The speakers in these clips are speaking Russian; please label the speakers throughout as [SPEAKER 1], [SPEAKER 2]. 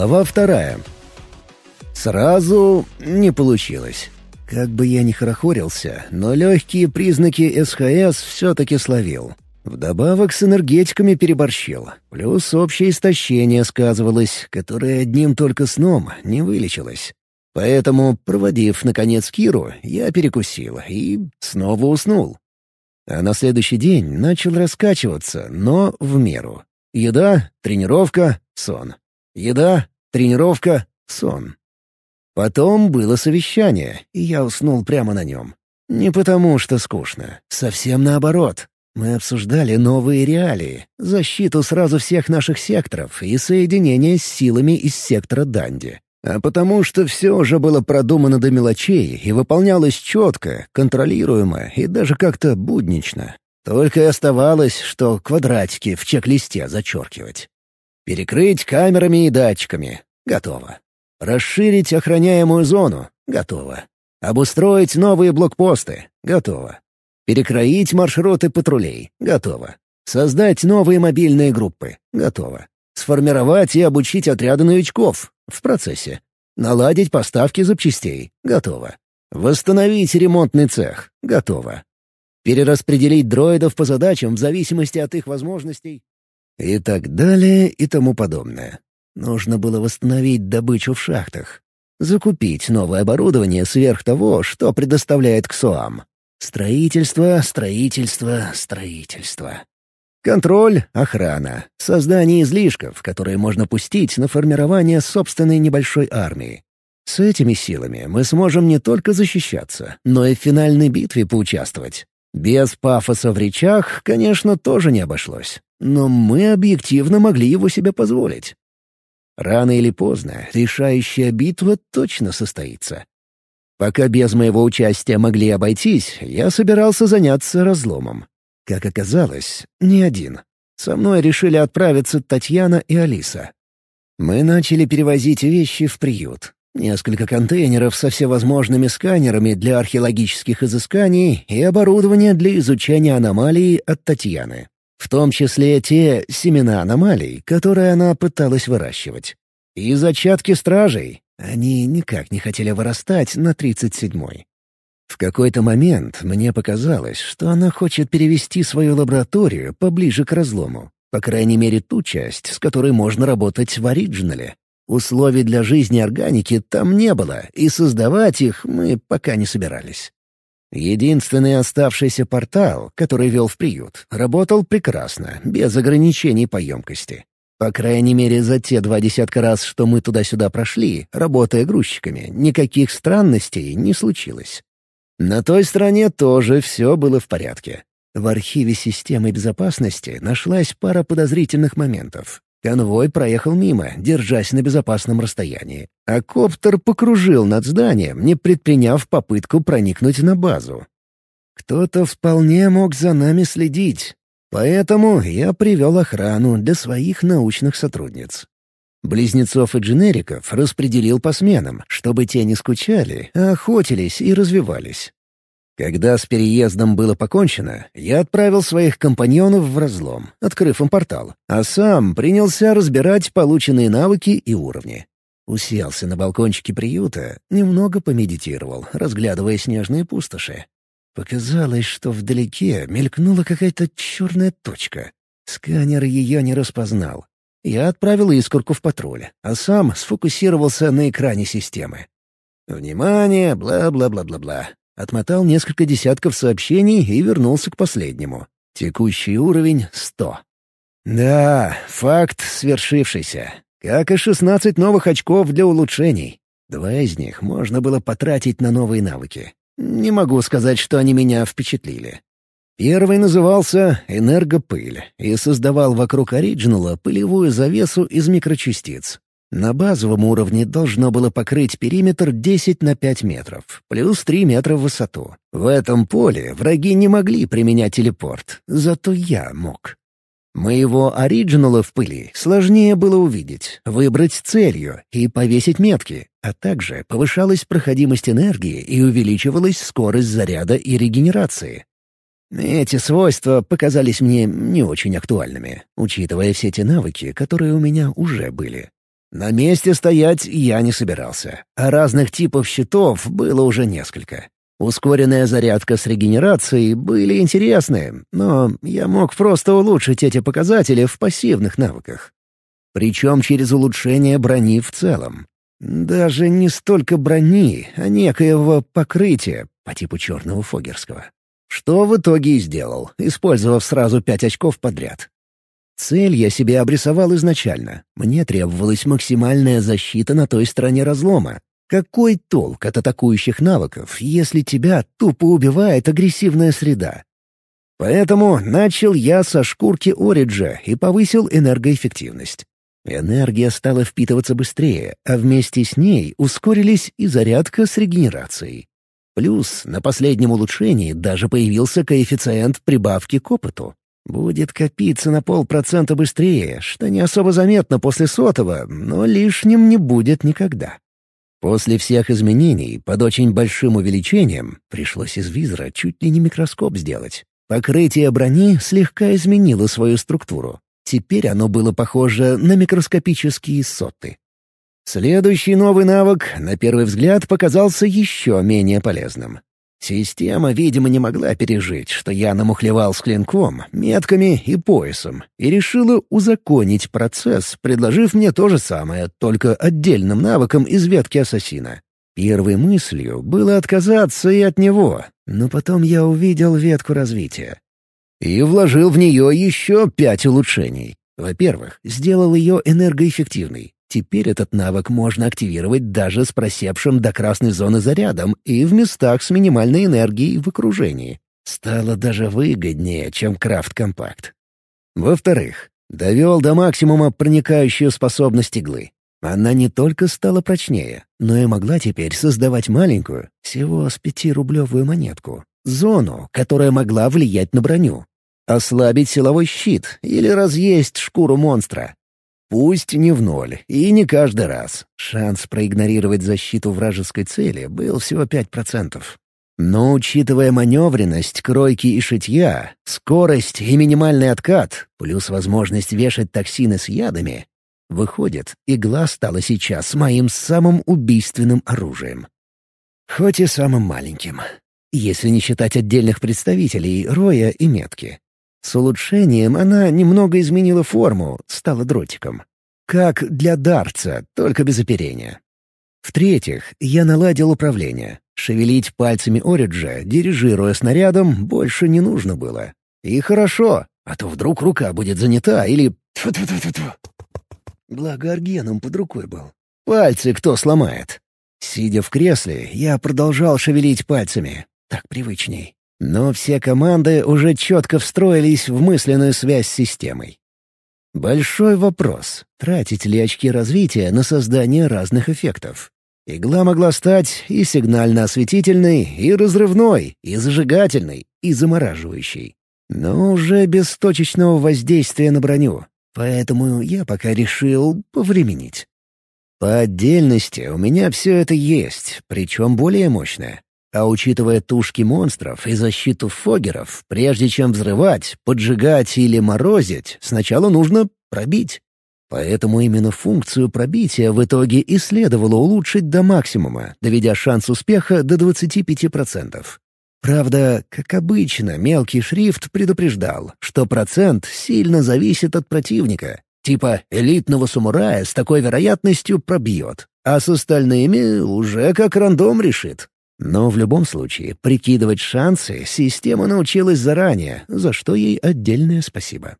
[SPEAKER 1] Глава вторая. Сразу не получилось. Как бы я ни хорохорился, но легкие признаки СХС все-таки словил. Вдобавок с энергетиками переборщил. Плюс общее истощение сказывалось, которое одним только сном не вылечилось. Поэтому, проводив, наконец, Киру, я перекусил и снова уснул. А на следующий день начал раскачиваться, но в меру. Еда, тренировка, сон. Еда, тренировка, сон. Потом было совещание, и я уснул прямо на нем. Не потому, что скучно. Совсем наоборот. Мы обсуждали новые реалии, защиту сразу всех наших секторов и соединение с силами из сектора Данди. А потому что все уже было продумано до мелочей и выполнялось четко, контролируемо и даже как-то буднично. Только и оставалось, что квадратики в чек-листе зачеркивать. Перекрыть камерами и датчиками. Готово. Расширить охраняемую зону. Готово. Обустроить новые блокпосты. Готово. Перекроить маршруты патрулей. Готово. Создать новые мобильные группы. Готово. Сформировать и обучить отряды новичков. В процессе. Наладить поставки запчастей. Готово. Восстановить ремонтный цех. Готово. Перераспределить дроидов по задачам в зависимости от их возможностей. И так далее и тому подобное. Нужно было восстановить добычу в шахтах. Закупить новое оборудование сверх того, что предоставляет КСОАМ. Строительство, строительство, строительство. Контроль, охрана, создание излишков, которые можно пустить на формирование собственной небольшой армии. С этими силами мы сможем не только защищаться, но и в финальной битве поучаствовать. Без пафоса в речах, конечно, тоже не обошлось. Но мы объективно могли его себе позволить. Рано или поздно решающая битва точно состоится. Пока без моего участия могли обойтись, я собирался заняться разломом. Как оказалось, не один. Со мной решили отправиться Татьяна и Алиса. Мы начали перевозить вещи в приют. Несколько контейнеров со всевозможными сканерами для археологических изысканий и оборудование для изучения аномалий от Татьяны. В том числе те семена аномалий, которые она пыталась выращивать. И зачатки стражей. Они никак не хотели вырастать на 37-й. В какой-то момент мне показалось, что она хочет перевести свою лабораторию поближе к разлому. По крайней мере, ту часть, с которой можно работать в оригинале. Условий для жизни органики там не было, и создавать их мы пока не собирались. Единственный оставшийся портал, который вел в приют, работал прекрасно, без ограничений по емкости. По крайней мере, за те два десятка раз, что мы туда-сюда прошли, работая грузчиками, никаких странностей не случилось. На той стороне тоже все было в порядке. В архиве системы безопасности нашлась пара подозрительных моментов. Конвой проехал мимо, держась на безопасном расстоянии. А коптер покружил над зданием, не предприняв попытку проникнуть на базу. Кто-то вполне мог за нами следить. Поэтому я привел охрану для своих научных сотрудниц. Близнецов и дженериков распределил по сменам, чтобы те не скучали, а охотились и развивались. Когда с переездом было покончено, я отправил своих компаньонов в разлом, открыв им портал, а сам принялся разбирать полученные навыки и уровни. Уселся на балкончике приюта, немного помедитировал, разглядывая снежные пустоши. Показалось, что вдалеке мелькнула какая-то черная точка. Сканер ее не распознал. Я отправил искорку в патруль, а сам сфокусировался на экране системы. «Внимание! Бла-бла-бла-бла-бла. Отмотал несколько десятков сообщений и вернулся к последнему. Текущий уровень — сто. Да, факт свершившийся. Как и шестнадцать новых очков для улучшений. Два из них можно было потратить на новые навыки. Не могу сказать, что они меня впечатлили. Первый назывался «Энергопыль» и создавал вокруг оригинала пылевую завесу из микрочастиц. На базовом уровне должно было покрыть периметр 10 на 5 метров, плюс 3 метра в высоту. В этом поле враги не могли применять телепорт, зато я мог. Моего оригинала в пыли сложнее было увидеть, выбрать целью и повесить метки, а также повышалась проходимость энергии и увеличивалась скорость заряда и регенерации. Эти свойства показались мне не очень актуальными, учитывая все те навыки, которые у меня уже были. На месте стоять я не собирался, а разных типов щитов было уже несколько. Ускоренная зарядка с регенерацией были интересны, но я мог просто улучшить эти показатели в пассивных навыках. Причем через улучшение брони в целом. Даже не столько брони, а некоего покрытия по типу черного фогерского. Что в итоге и сделал, использовав сразу пять очков подряд. Цель я себе обрисовал изначально. Мне требовалась максимальная защита на той стороне разлома. Какой толк от атакующих навыков, если тебя тупо убивает агрессивная среда? Поэтому начал я со шкурки Ориджа и повысил энергоэффективность. Энергия стала впитываться быстрее, а вместе с ней ускорились и зарядка с регенерацией. Плюс на последнем улучшении даже появился коэффициент прибавки к опыту. Будет копиться на полпроцента быстрее, что не особо заметно после сотого, но лишним не будет никогда. После всех изменений, под очень большим увеличением, пришлось из визора чуть ли не микроскоп сделать. Покрытие брони слегка изменило свою структуру. Теперь оно было похоже на микроскопические соты. Следующий новый навык, на первый взгляд, показался еще менее полезным. Система, видимо, не могла пережить, что я намухлевал с клинком, метками и поясом, и решила узаконить процесс, предложив мне то же самое, только отдельным навыком из ветки ассасина. Первой мыслью было отказаться и от него, но потом я увидел ветку развития. И вложил в нее еще пять улучшений. Во-первых, сделал ее энергоэффективной. Теперь этот навык можно активировать даже с просевшим до красной зоны зарядом и в местах с минимальной энергией в окружении. Стало даже выгоднее, чем крафт-компакт. Во-вторых, довел до максимума проникающую способность иглы. Она не только стала прочнее, но и могла теперь создавать маленькую, всего с пятирублевую монетку, зону, которая могла влиять на броню. Ослабить силовой щит или разъесть шкуру монстра, Пусть не в ноль, и не каждый раз. Шанс проигнорировать защиту вражеской цели был всего 5%. Но учитывая маневренность, кройки и шитья, скорость и минимальный откат, плюс возможность вешать токсины с ядами, выходит, игла стала сейчас моим самым убийственным оружием. Хоть и самым маленьким. Если не считать отдельных представителей, роя и метки. С улучшением она немного изменила форму, стала дротиком. Как для дарца, только без оперения. В-третьих, я наладил управление. Шевелить пальцами Ориджа, дирижируя снарядом, больше не нужно было. И хорошо, а то вдруг рука будет занята или... Благо Аргеном под рукой был. Пальцы кто сломает? Сидя в кресле, я продолжал шевелить пальцами. Так привычней. Но все команды уже четко встроились в мысленную связь с системой. Большой вопрос, тратить ли очки развития на создание разных эффектов. Игла могла стать и сигнально-осветительной, и разрывной, и зажигательной, и замораживающей. Но уже без точечного воздействия на броню. Поэтому я пока решил повременить. По отдельности у меня все это есть, причем более мощное. А учитывая тушки монстров и защиту фогеров, прежде чем взрывать, поджигать или морозить, сначала нужно пробить. Поэтому именно функцию пробития в итоге и следовало улучшить до максимума, доведя шанс успеха до 25%. Правда, как обычно, мелкий шрифт предупреждал, что процент сильно зависит от противника. Типа элитного самурая с такой вероятностью пробьет, а с остальными уже как рандом решит. Но в любом случае, прикидывать шансы система научилась заранее, за что ей отдельное спасибо.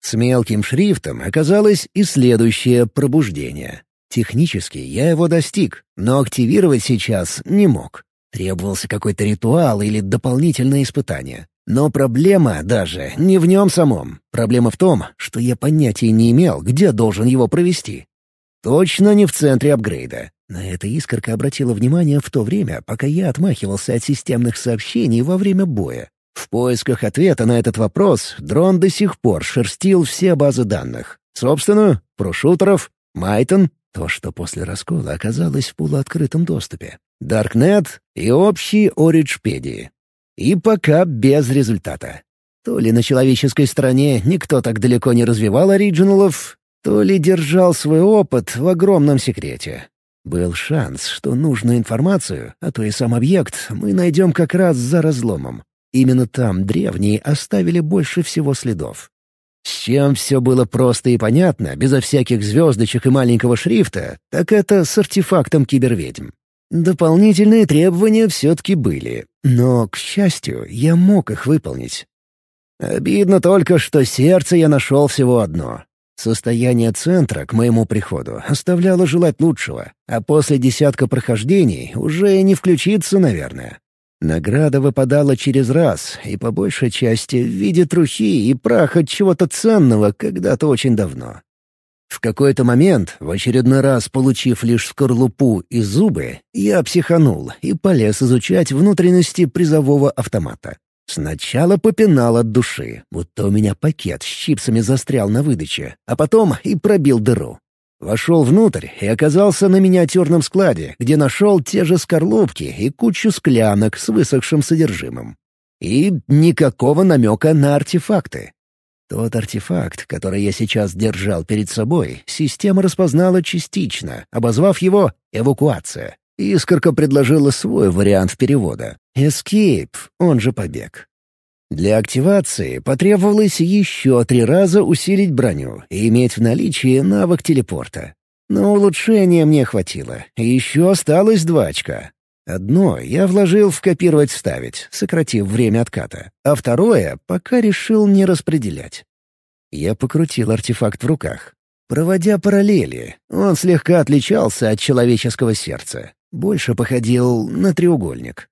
[SPEAKER 1] С мелким шрифтом оказалось и следующее пробуждение. Технически я его достиг, но активировать сейчас не мог. Требовался какой-то ритуал или дополнительное испытание. Но проблема даже не в нем самом. Проблема в том, что я понятия не имел, где должен его провести. Точно не в центре апгрейда. На это искорка обратила внимание в то время, пока я отмахивался от системных сообщений во время боя. В поисках ответа на этот вопрос дрон до сих пор шерстил все базы данных. Собственную, про шутеров, Майтон, то, что после раскола оказалось в полуоткрытом доступе, Даркнет и общие Ориджпедии. И пока без результата. То ли на человеческой стороне никто так далеко не развивал оригиналов, то ли держал свой опыт в огромном секрете. Был шанс, что нужную информацию, а то и сам объект, мы найдем как раз за разломом. Именно там древние оставили больше всего следов. С чем все было просто и понятно, безо всяких звездочек и маленького шрифта, так это с артефактом киберведьм. Дополнительные требования все-таки были, но, к счастью, я мог их выполнить. Обидно только, что сердце я нашел всего одно. Состояние центра к моему приходу оставляло желать лучшего, а после десятка прохождений уже и не включиться, наверное. Награда выпадала через раз, и по большей части в виде трухи и праха чего-то ценного когда-то очень давно. В какой-то момент, в очередной раз получив лишь скорлупу и зубы, я психанул и полез изучать внутренности призового автомата. Сначала попинал от души, будто у меня пакет с чипсами застрял на выдаче, а потом и пробил дыру. Вошел внутрь и оказался на миниатюрном складе, где нашел те же скорлупки и кучу склянок с высохшим содержимым. И никакого намека на артефакты. Тот артефакт, который я сейчас держал перед собой, система распознала частично, обозвав его «эвакуация». Искорка предложила свой вариант перевода — «escape», он же «побег». Для активации потребовалось еще три раза усилить броню и иметь в наличии навык телепорта. Но улучшения мне хватило, еще осталось два очка. Одно я вложил в «копировать-вставить», сократив время отката, а второе пока решил не распределять. Я покрутил артефакт в руках. Проводя параллели, он слегка отличался от человеческого сердца. Больше походил на треугольник.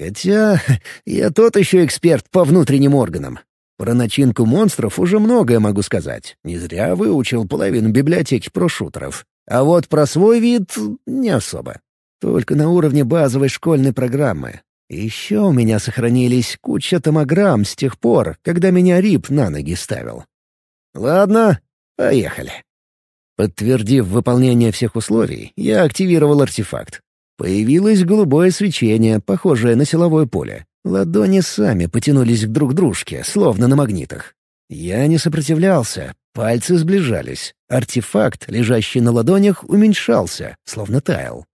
[SPEAKER 1] Хотя я тот еще эксперт по внутренним органам. Про начинку монстров уже многое могу сказать. Не зря выучил половину библиотеки про шутеров. А вот про свой вид — не особо. Только на уровне базовой школьной программы. Еще у меня сохранились куча томограмм с тех пор, когда меня Рип на ноги ставил. Ладно, поехали. Подтвердив выполнение всех условий, я активировал артефакт. Появилось голубое свечение, похожее на силовое поле. Ладони сами потянулись друг к дружке, словно на магнитах. Я не сопротивлялся, пальцы сближались. Артефакт, лежащий на ладонях, уменьшался, словно таял.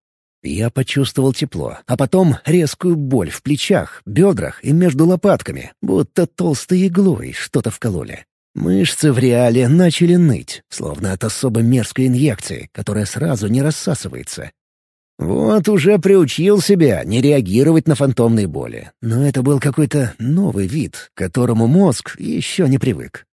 [SPEAKER 1] Я почувствовал тепло, а потом резкую боль в плечах, бедрах и между лопатками, будто толстой иглой что-то вкололи. Мышцы в реале начали ныть, словно от особо мерзкой инъекции, которая сразу не рассасывается, вот уже приучил себя не реагировать на фантомные боли. Но это был какой-то новый вид, к которому мозг еще не привык.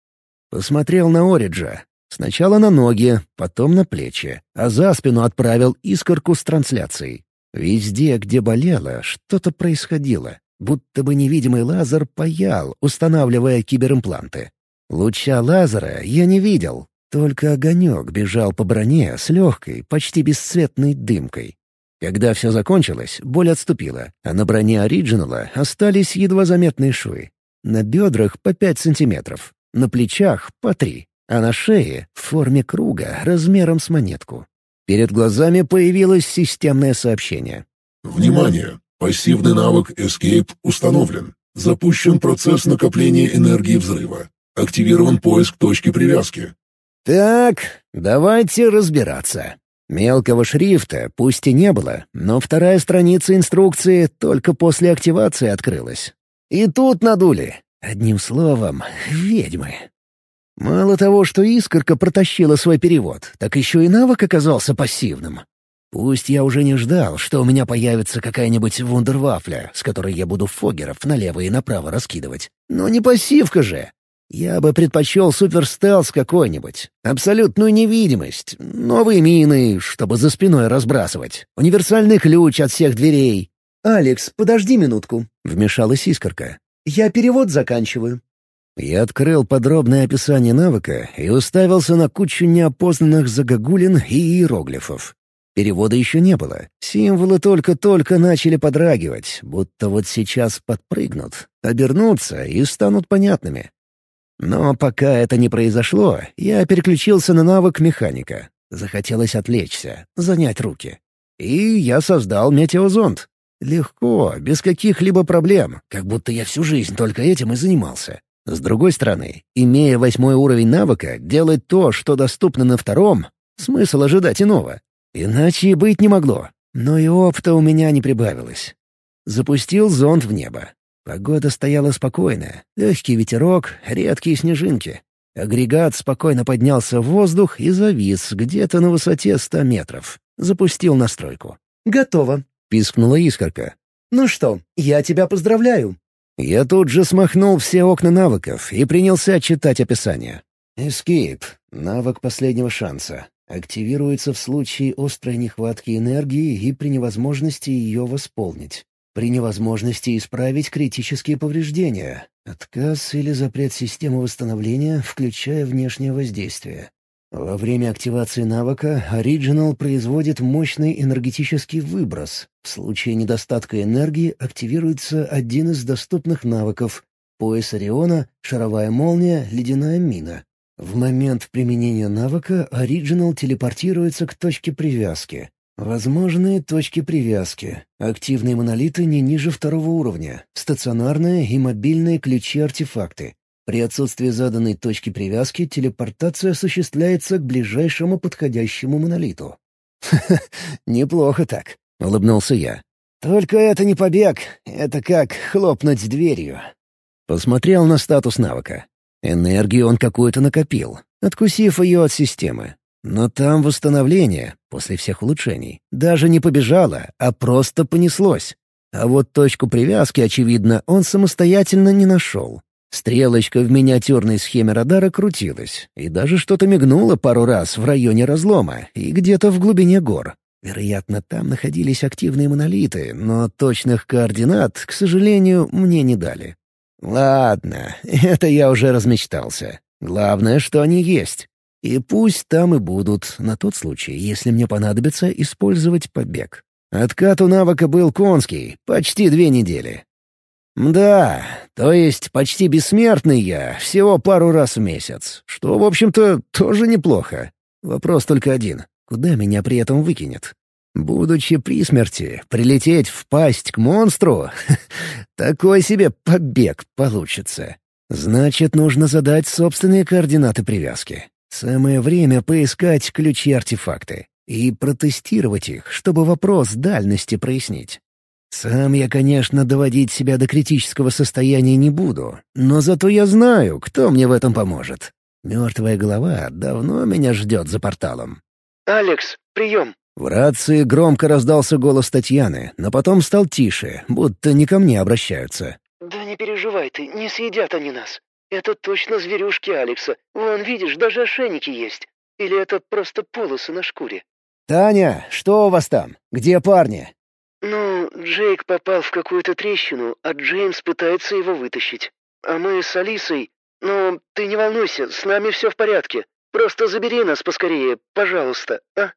[SPEAKER 1] Посмотрел на Ориджа. Сначала на ноги, потом на плечи, а за спину отправил искорку с трансляцией. Везде, где болело, что-то происходило, будто бы невидимый лазер паял, устанавливая киберимпланты. Луча лазера я не видел, только огонек бежал по броне с легкой, почти бесцветной дымкой. Когда все закончилось, боль отступила, а на броне оригинала остались едва заметные швы. На бедрах по пять сантиметров, на плечах по три, а на шее в форме круга размером с монетку. Перед глазами появилось системное сообщение.
[SPEAKER 2] «Внимание! Пассивный навык Escape установлен. Запущен процесс накопления энергии взрыва. Активирован поиск точки привязки».
[SPEAKER 1] «Так, давайте разбираться». Мелкого шрифта пусть и не было, но вторая страница инструкции только после активации открылась. И тут надули. Одним словом, ведьмы. Мало того, что искорка протащила свой перевод, так еще и навык оказался пассивным. Пусть я уже не ждал, что у меня появится какая-нибудь вундервафля, с которой я буду фогеров налево и направо раскидывать. Но не пассивка же. Я бы предпочел суперстелс какой-нибудь. Абсолютную невидимость. Новые мины, чтобы за спиной разбрасывать. Универсальный ключ от всех дверей.
[SPEAKER 3] «Алекс, подожди минутку», —
[SPEAKER 1] вмешалась искорка.
[SPEAKER 3] «Я перевод заканчиваю».
[SPEAKER 1] Я открыл подробное описание навыка и уставился на кучу неопознанных загогулин и иероглифов. Перевода еще не было. Символы только-только начали подрагивать, будто вот сейчас подпрыгнут, обернутся и станут понятными. Но пока это не произошло, я переключился на навык механика. Захотелось отвлечься, занять руки. И я создал метеозонд. Легко, без каких-либо проблем, как будто я всю жизнь только этим и занимался. С другой стороны, имея восьмой уровень навыка, делать то, что доступно на втором, смысл ожидать иного. Иначе и быть не могло. Но и опыта у меня не прибавилось. Запустил зонд в небо. Погода стояла спокойная. Легкий ветерок, редкие снежинки. Агрегат спокойно поднялся в воздух и завис где-то на высоте ста метров. Запустил настройку.
[SPEAKER 3] «Готово», —
[SPEAKER 1] пискнула искорка.
[SPEAKER 3] «Ну что, я тебя поздравляю».
[SPEAKER 1] Я тут же смахнул все окна навыков и принялся читать описание. Escape — навык последнего шанса. Активируется в случае острой нехватки энергии и при невозможности ее восполнить. При невозможности исправить критические повреждения. Отказ или запрет системы восстановления, включая внешнее воздействие. Во время активации навыка Original производит мощный энергетический выброс. В случае недостатка энергии активируется один из доступных навыков — пояс Ориона, шаровая молния, ледяная мина. В момент применения навыка Original телепортируется к точке привязки. Возможные точки привязки. Активные монолиты не ниже второго уровня. Стационарные и мобильные ключи-артефакты. При отсутствии заданной точки привязки телепортация осуществляется к ближайшему подходящему монолиту. «Ха-ха, неплохо так», — улыбнулся я. «Только это не побег, это как хлопнуть дверью». Посмотрел на статус навыка. Энергию он какую-то накопил, откусив ее от системы. Но там восстановление, после всех улучшений, даже не побежало, а просто понеслось. А вот точку привязки, очевидно, он самостоятельно не нашел. Стрелочка в миниатюрной схеме радара крутилась, и даже что-то мигнуло пару раз в районе разлома и где-то в глубине гор. Вероятно, там находились активные монолиты, но точных координат, к сожалению, мне не дали. Ладно, это я уже размечтался. Главное, что они есть. И пусть там и будут, на тот случай, если мне понадобится использовать побег. Откат у навыка был конский, почти две недели. Да, то есть почти бессмертный я, всего пару раз в месяц, что, в общем-то, тоже неплохо. Вопрос только один — куда меня при этом выкинет? Будучи при смерти, прилететь в пасть к монстру — такой себе побег получится. Значит, нужно задать собственные координаты привязки. Самое время поискать ключи-артефакты и протестировать их, чтобы вопрос дальности прояснить. Сам я, конечно, доводить себя до критического состояния не буду, но зато я знаю, кто мне в этом поможет. Мертвая голова давно меня ждет за порталом.
[SPEAKER 3] «Алекс, прием!»
[SPEAKER 1] В рации громко раздался голос Татьяны, но потом стал тише, будто не ко мне обращаются.
[SPEAKER 3] «Да не переживай ты, не съедят они нас. Это точно зверюшки Алекса. Вон, видишь, даже ошейники есть. Или это просто полосы на шкуре?»
[SPEAKER 1] «Таня, что у вас там? Где парни?»
[SPEAKER 3] «Ну, Джейк попал в какую-то трещину, а Джеймс пытается его вытащить. А мы с Алисой... Ну, ты не волнуйся, с нами все в порядке. Просто забери нас поскорее, пожалуйста, а?»